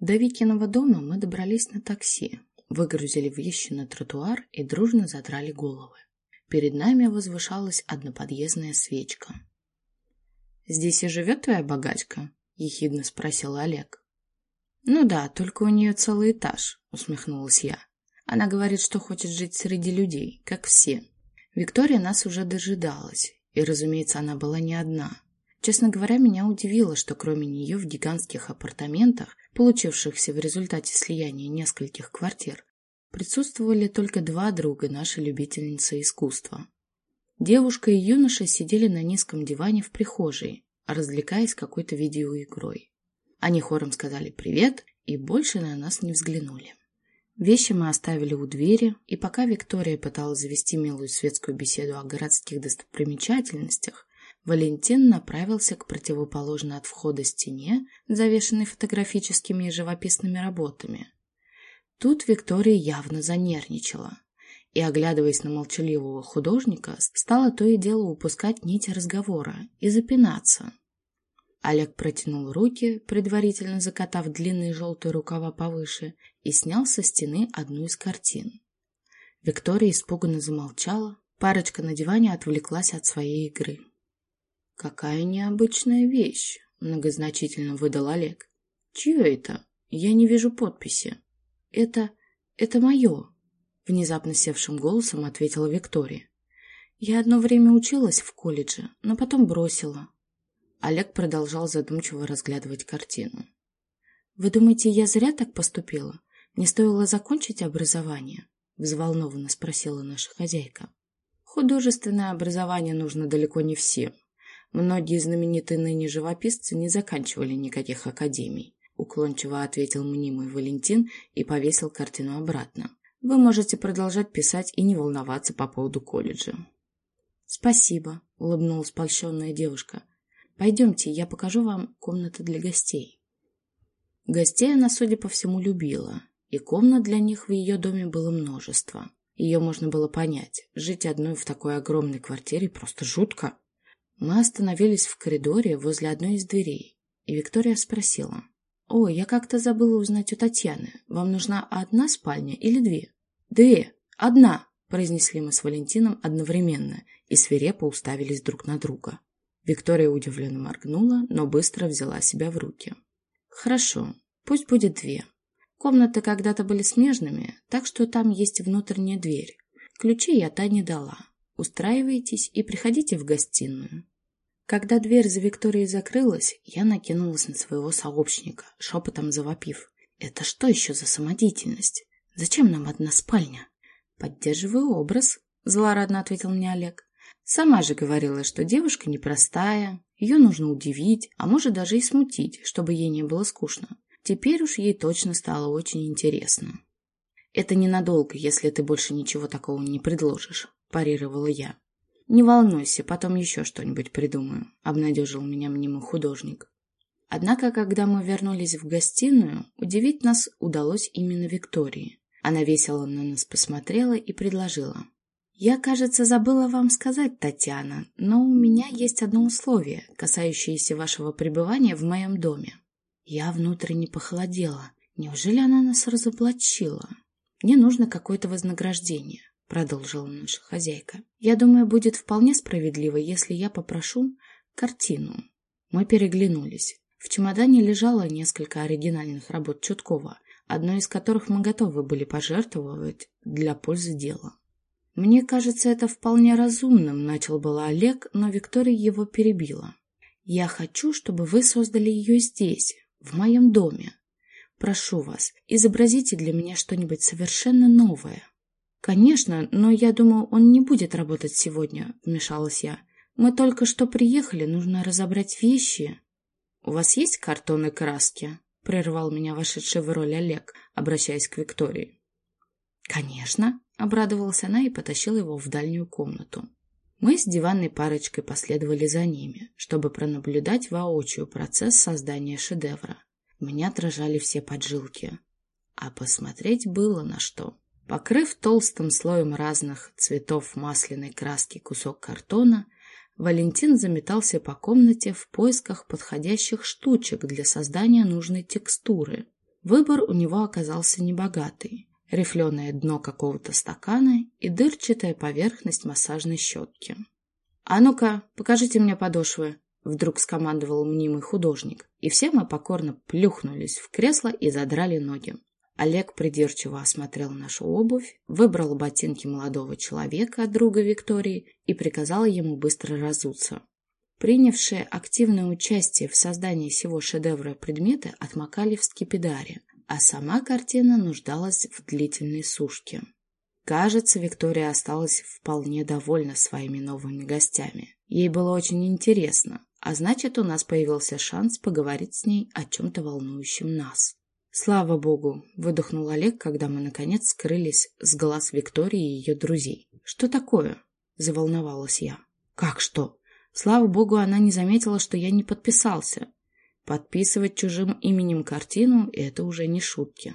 До Викиного дома мы добрались на такси, выгрузили вещи на тротуар и дружно задрали головы. Перед нами возвышалась одноподъездная свечка. «Здесь и живет твоя богачка?» — ехидно спросил Олег. «Ну да, только у нее целый этаж», — усмехнулась я. «Она говорит, что хочет жить среди людей, как все». Виктория нас уже дожидалась, и, разумеется, она была не одна. Честно говоря, меня удивило, что кроме нее в гигантских апартаментах, получившихся в результате слияния нескольких квартир, присутствовали только два друга нашей любительницы искусства. Девушка и юноша сидели на низком диване в прихожей, развлекаясь какой-то видеоигрой. Они хором сказали «привет» и больше на нас не взглянули. Вещи мы оставили у двери, и пока Виктория пыталась завести милую светскую беседу о городских достопримечательностях, Валентин направился к противоположной от входа стене, завешенной фотографическими и живописными работами. Тут Виктория явно занервничала и, оглядываясь на молчаливого художника, стала то и дело упускать нить разговора и запинаться. Олег протянул руки, предварительно закатав длинные желтые рукава повыше, и снял со стены одну из картин. Виктория испуганно замолчала, парочка на диване отвлеклась от своей игры. «Какая необычная вещь!» — многозначительно выдал Олег. «Чье это? Я не вижу подписи». «Это... это мое!» — внезапно севшим голосом ответила Виктория. «Я одно время училась в колледже, но потом бросила. Олег продолжал задумчиво разглядывать картину. «Вы думаете, я зря так поступила? Не стоило закончить образование?» — взволнованно спросила наша хозяйка. «Художественное образование нужно далеко не всем. Многие знаменитые ныне живописцы не заканчивали никаких академий», — уклончиво ответил мнимый Валентин и повесил картину обратно. «Вы можете продолжать писать и не волноваться по поводу колледжа». «Спасибо», — улыбнулась польщенная девушка. Пойдемте, я покажу вам комнаты для гостей. Гостей она, судя по всему, любила, и комнат для них в ее доме было множество. Ее можно было понять. Жить одной в такой огромной квартире просто жутко. Мы остановились в коридоре возле одной из дверей, и Виктория спросила. «О, я как-то забыла узнать у Татьяны. Вам нужна одна спальня или две?» «Две. Одна», — произнесли мы с Валентином одновременно и свирепо уставились друг на друга. Виктория удивленно моргнула, но быстро взяла себя в руки. «Хорошо, пусть будет две. Комнаты когда-то были смежными, так что там есть внутренняя дверь. Ключи я та не дала. Устраивайтесь и приходите в гостиную». Когда дверь за Викторией закрылась, я накинулась на своего сообщника, шепотом завопив. «Это что еще за самодеятельность? Зачем нам одна спальня?» «Поддерживаю образ», — злорадно ответил мне Олег. Сама же говорила, что девушка непростая, ее нужно удивить, а может даже и смутить, чтобы ей не было скучно. Теперь уж ей точно стало очень интересно. «Это ненадолго, если ты больше ничего такого не предложишь», – парировала я. «Не волнуйся, потом еще что-нибудь придумаю», – обнадежил меня мнимый художник. Однако, когда мы вернулись в гостиную, удивить нас удалось именно Виктории. Она весело на нас посмотрела и предложила. «Я, кажется, забыла вам сказать, Татьяна, но у меня есть одно условие, касающееся вашего пребывания в моем доме». Я внутренне похолодела. Неужели она нас разоблачила? «Мне нужно какое-то вознаграждение», — продолжила наша хозяйка. «Я думаю, будет вполне справедливо, если я попрошу картину». Мы переглянулись. В чемодане лежало несколько оригинальных работ Чуткова, одной из которых мы готовы были пожертвовать для пользы дела. «Мне кажется, это вполне разумным», — начал было Олег, но Виктория его перебила. «Я хочу, чтобы вы создали ее здесь, в моем доме. Прошу вас, изобразите для меня что-нибудь совершенно новое». «Конечно, но я думаю, он не будет работать сегодня», — вмешалась я. «Мы только что приехали, нужно разобрать вещи». «У вас есть картон и краски?» — прервал меня вошедший в роль Олег, обращаясь к Виктории. «Конечно», Обрадовалась она и потащила его в дальнюю комнату. Мы с диванной парочкой последовали за ними, чтобы пронаблюдать воочию процесс создания шедевра. У меня дрожали все поджилки. А посмотреть было на что. Покрыв толстым слоем разных цветов масляной краски кусок картона, Валентин заметался по комнате в поисках подходящих штучек для создания нужной текстуры. Выбор у него оказался небогатый. Рифленое дно какого-то стакана и дырчатая поверхность массажной щетки. «А ну-ка, покажите мне подошвы!» Вдруг скомандовал мнимый художник, и все мы покорно плюхнулись в кресло и задрали ноги. Олег придирчиво осмотрел нашу обувь, выбрал ботинки молодого человека, друга Виктории, и приказал ему быстро разуться. Принявшие активное участие в создании всего шедевра предметы отмокали в скипидаре, а сама картина нуждалась в длительной сушке. Кажется, Виктория осталась вполне довольна своими новыми гостями. Ей было очень интересно, а значит, у нас появился шанс поговорить с ней о чем-то волнующем нас. «Слава богу!» — выдохнул Олег, когда мы, наконец, скрылись с глаз Виктории и ее друзей. «Что такое?» — заволновалась я. «Как что?» Слава богу, она не заметила, что я не подписался. Подписывать чужим именем картину – это уже не шутки.